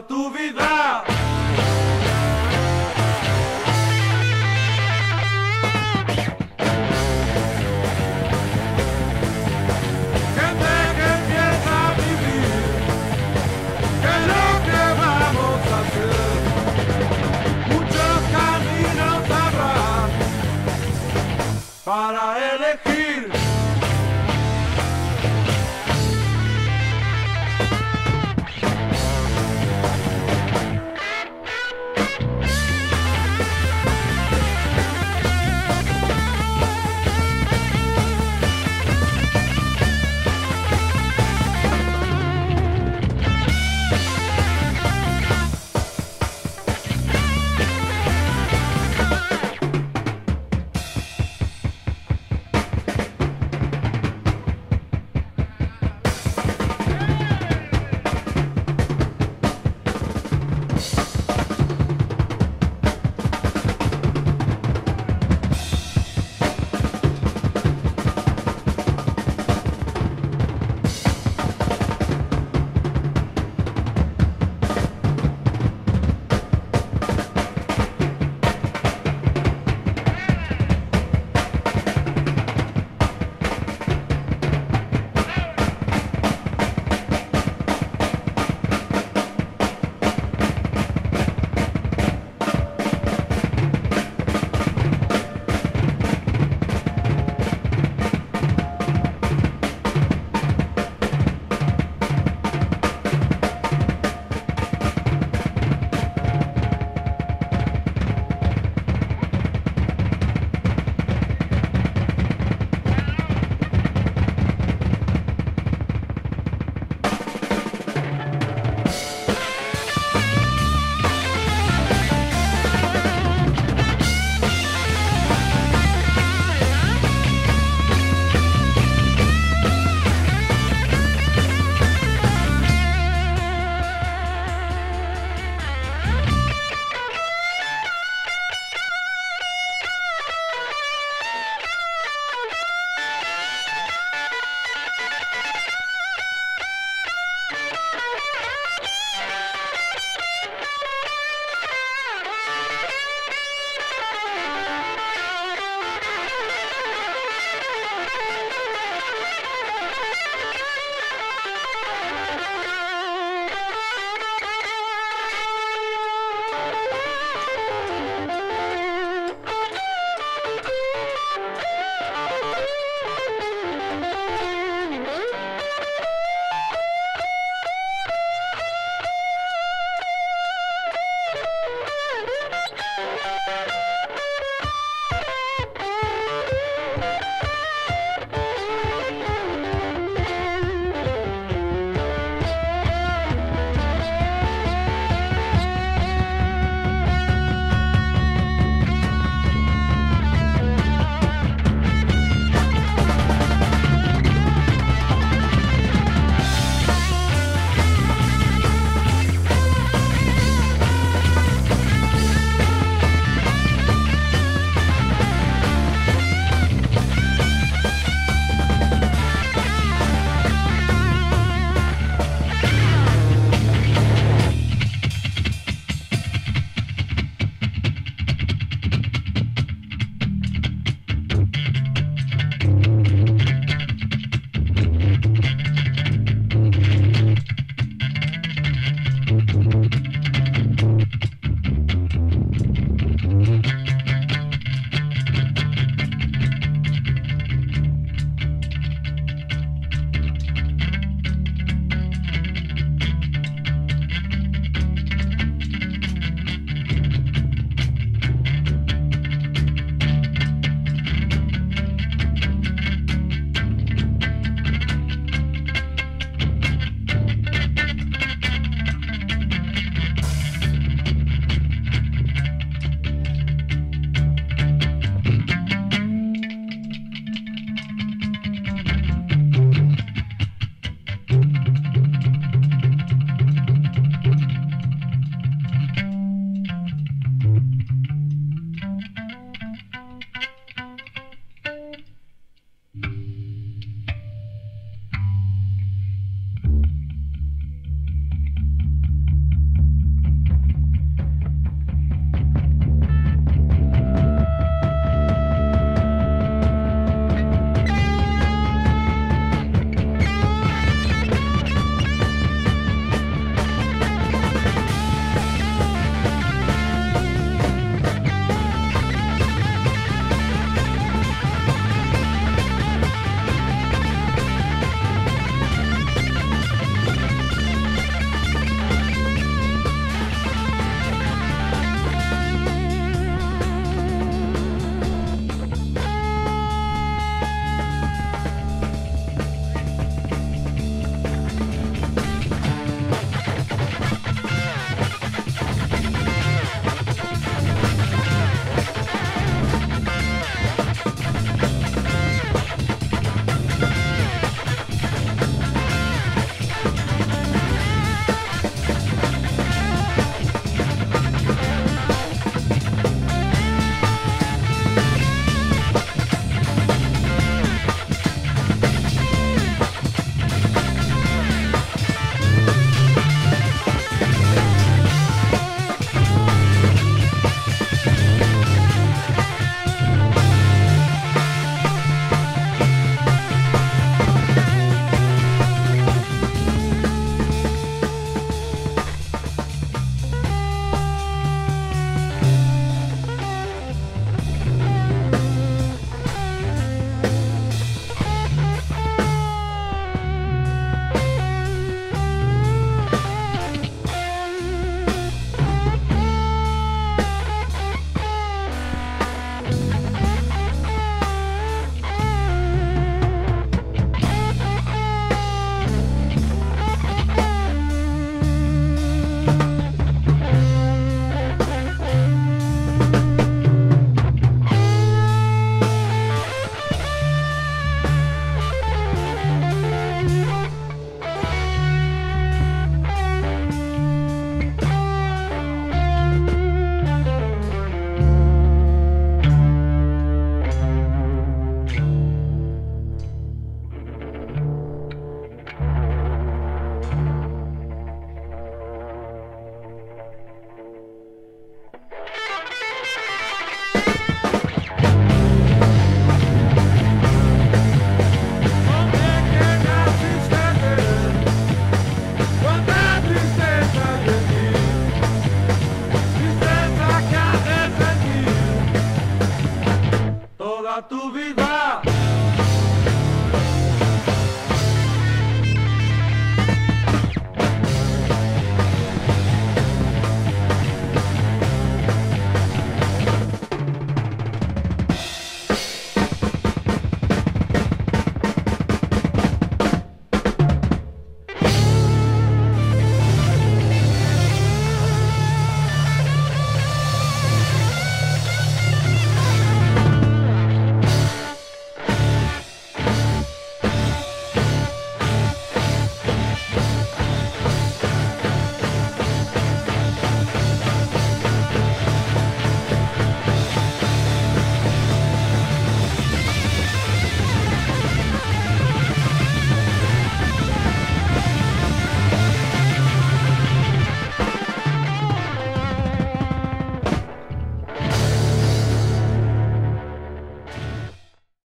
Tu vida, que empieza a vivir, que lo que vamos a hacer, muchos caminos habrá para elegir.